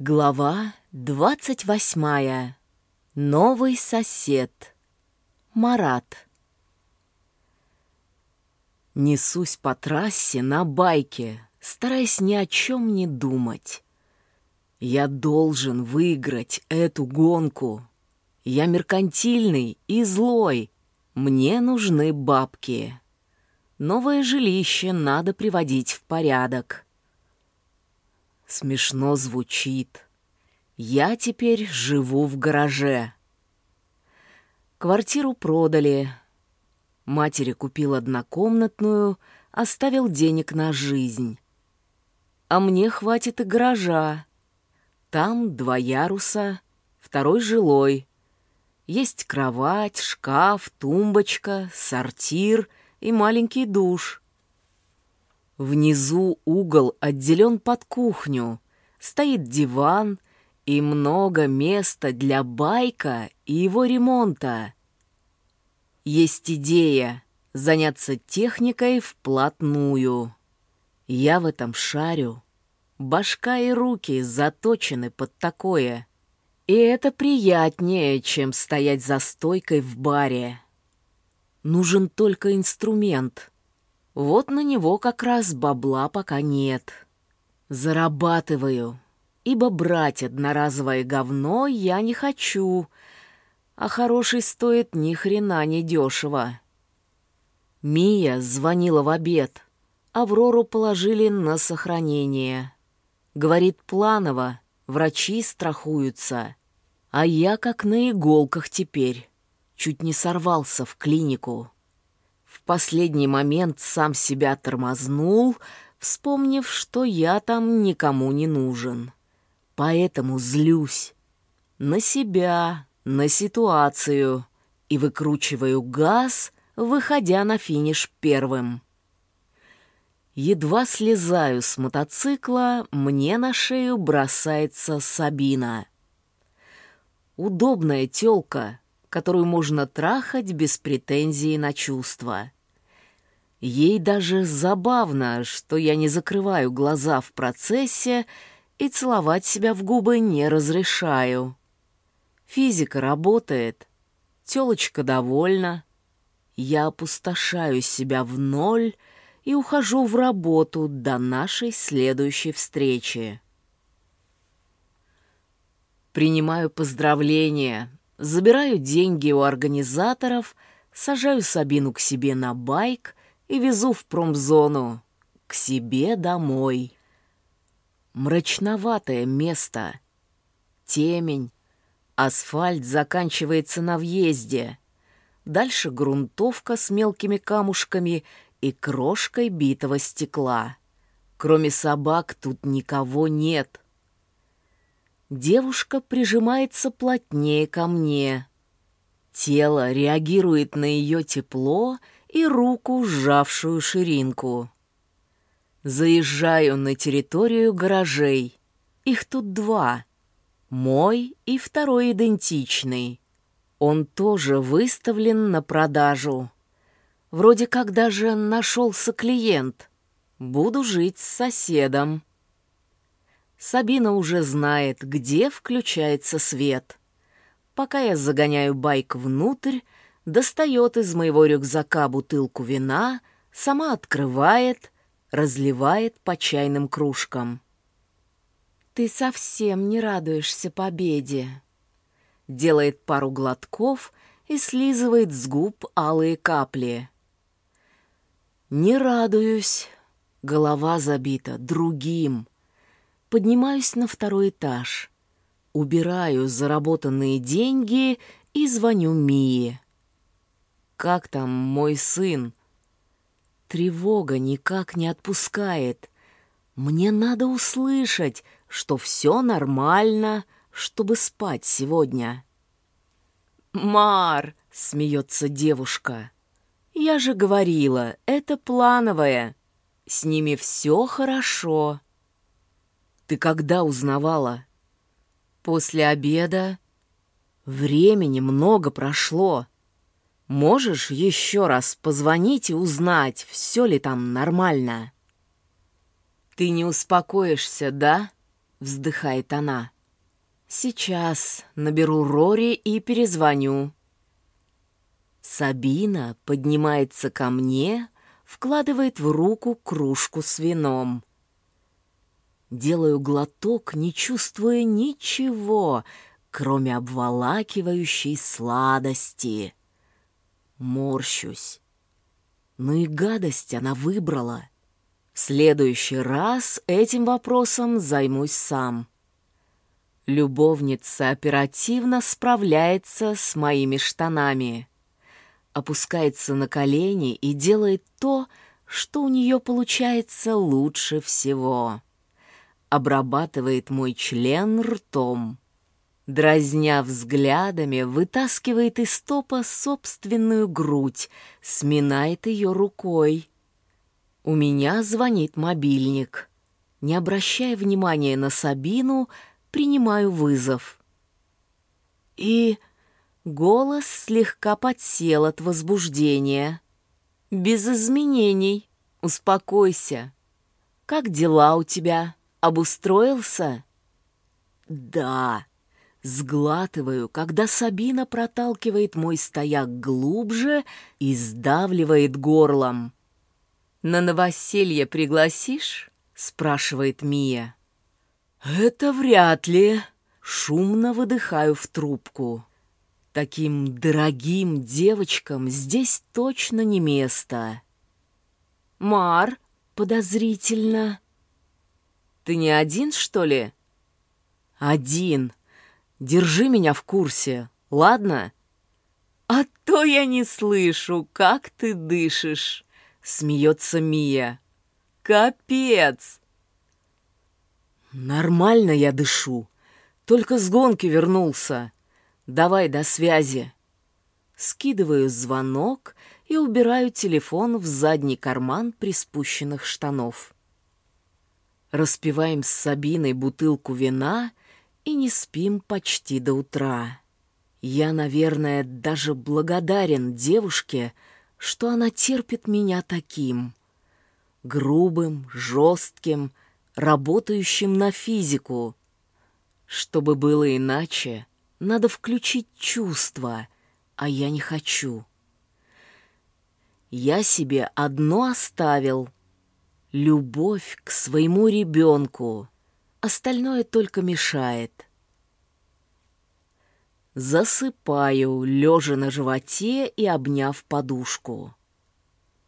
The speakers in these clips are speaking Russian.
Глава двадцать восьмая. Новый сосед. Марат. Несусь по трассе на байке, стараясь ни о чем не думать. Я должен выиграть эту гонку. Я меркантильный и злой. Мне нужны бабки. Новое жилище надо приводить в порядок. Смешно звучит. Я теперь живу в гараже. Квартиру продали. Матери купил однокомнатную, оставил денег на жизнь. А мне хватит и гаража. Там два яруса, второй жилой. Есть кровать, шкаф, тумбочка, сортир и маленький душ — Внизу угол отделен под кухню, стоит диван и много места для байка и его ремонта. Есть идея заняться техникой вплотную. Я в этом шарю. Башка и руки заточены под такое. И это приятнее, чем стоять за стойкой в баре. Нужен только инструмент — вот на него как раз бабла пока нет. Зарабатываю, ибо брать одноразовое говно я не хочу, а хороший стоит ни хрена не дешево. Мия звонила в обед. Аврору положили на сохранение. Говорит планово, врачи страхуются. А я как на иголках теперь. Чуть не сорвался в клинику последний момент сам себя тормознул, вспомнив, что я там никому не нужен. Поэтому злюсь. На себя, на ситуацию. И выкручиваю газ, выходя на финиш первым. Едва слезаю с мотоцикла, мне на шею бросается Сабина. Удобная тёлка, которую можно трахать без претензии на чувства. Ей даже забавно, что я не закрываю глаза в процессе и целовать себя в губы не разрешаю. Физика работает, тёлочка довольна. Я опустошаю себя в ноль и ухожу в работу до нашей следующей встречи. Принимаю поздравления, забираю деньги у организаторов, сажаю Сабину к себе на байк и везу в промзону, к себе домой. Мрачноватое место. Темень. Асфальт заканчивается на въезде. Дальше грунтовка с мелкими камушками и крошкой битого стекла. Кроме собак тут никого нет. Девушка прижимается плотнее ко мне. Тело реагирует на ее тепло — и руку, сжавшую ширинку. Заезжаю на территорию гаражей. Их тут два. Мой и второй идентичный. Он тоже выставлен на продажу. Вроде как даже нашелся клиент. Буду жить с соседом. Сабина уже знает, где включается свет. Пока я загоняю байк внутрь, достает из моего рюкзака бутылку вина, сама открывает, разливает по чайным кружкам. «Ты совсем не радуешься победе», делает пару глотков и слизывает с губ алые капли. «Не радуюсь», голова забита другим. Поднимаюсь на второй этаж, убираю заработанные деньги и звоню Мии. Как там мой сын? Тревога никак не отпускает. Мне надо услышать, что все нормально, чтобы спать сегодня. «Мар!» — смеется девушка. «Я же говорила, это плановое. С ними все хорошо». «Ты когда узнавала?» «После обеда. Времени много прошло». Можешь еще раз позвонить и узнать, все ли там нормально? Ты не успокоишься, да? — вздыхает она. «Сейчас наберу Рори и перезвоню». Сабина поднимается ко мне, вкладывает в руку кружку с вином. Делаю глоток, не чувствуя ничего, кроме обволакивающей сладости. Морщусь. Ну и гадость она выбрала. В следующий раз этим вопросом займусь сам. Любовница оперативно справляется с моими штанами. Опускается на колени и делает то, что у нее получается лучше всего обрабатывает мой член ртом. Дразня взглядами, вытаскивает из топа собственную грудь, сминает ее рукой. У меня звонит мобильник. Не обращая внимания на Сабину, принимаю вызов. И голос слегка подсел от возбуждения. «Без изменений. Успокойся. Как дела у тебя?» Обустроился? Да. Сглатываю, когда Сабина проталкивает мой стояк глубже и сдавливает горлом. «На новоселье пригласишь?» — спрашивает Мия. «Это вряд ли». Шумно выдыхаю в трубку. Таким дорогим девочкам здесь точно не место. «Мар?» — подозрительно. Ты не один, что ли?» «Один. Держи меня в курсе, ладно?» «А то я не слышу, как ты дышишь!» — смеется Мия. «Капец!» «Нормально я дышу. Только с гонки вернулся. Давай до связи». Скидываю звонок и убираю телефон в задний карман приспущенных штанов. Распиваем с Сабиной бутылку вина и не спим почти до утра. Я, наверное, даже благодарен девушке, что она терпит меня таким. Грубым, жестким, работающим на физику. Чтобы было иначе, надо включить чувства, а я не хочу. Я себе одно оставил — любовь к своему ребенку. Остальное только мешает. Засыпаю, лежа на животе и обняв подушку.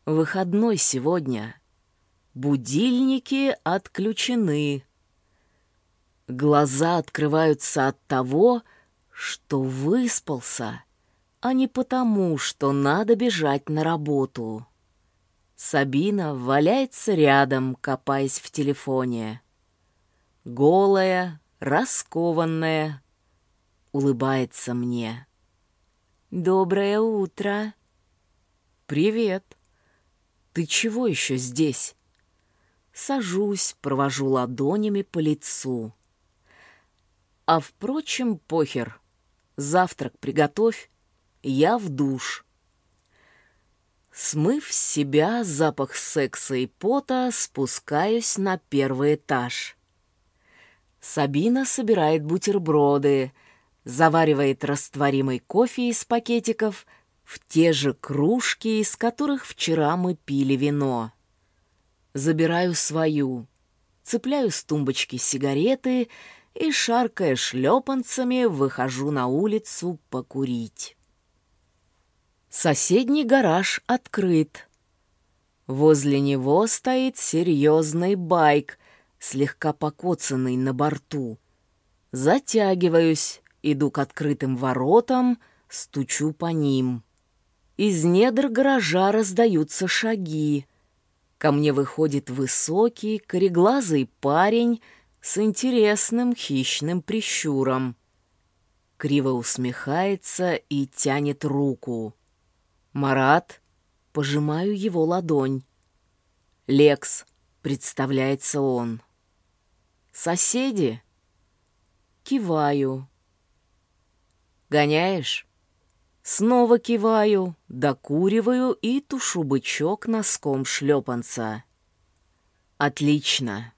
Выходной сегодня. Будильники отключены. Глаза открываются от того, что выспался, а не потому, что надо бежать на работу. Сабина валяется рядом, копаясь в телефоне. Голая, раскованная, улыбается мне. «Доброе утро!» «Привет! Ты чего еще здесь?» Сажусь, провожу ладонями по лицу. А впрочем, похер. Завтрак приготовь, я в душ. Смыв с себя запах секса и пота, спускаюсь на первый этаж. Сабина собирает бутерброды, заваривает растворимый кофе из пакетиков в те же кружки, из которых вчера мы пили вино. Забираю свою, цепляю с тумбочки сигареты и, шаркая шлепанцами, выхожу на улицу покурить. Соседний гараж открыт. Возле него стоит серьезный байк, слегка покоцанный на борту. Затягиваюсь, иду к открытым воротам, стучу по ним. Из недр гаража раздаются шаги. Ко мне выходит высокий, кореглазый парень с интересным хищным прищуром. Криво усмехается и тянет руку. «Марат?» — пожимаю его ладонь. «Лекс», — представляется он. «Соседи?» Киваю. «Гоняешь?» Снова киваю, докуриваю и тушу бычок носком шлепанца. «Отлично.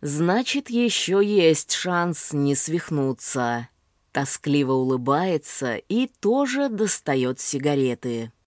Значит, еще есть шанс не свихнуться. Тоскливо улыбается и тоже достает сигареты.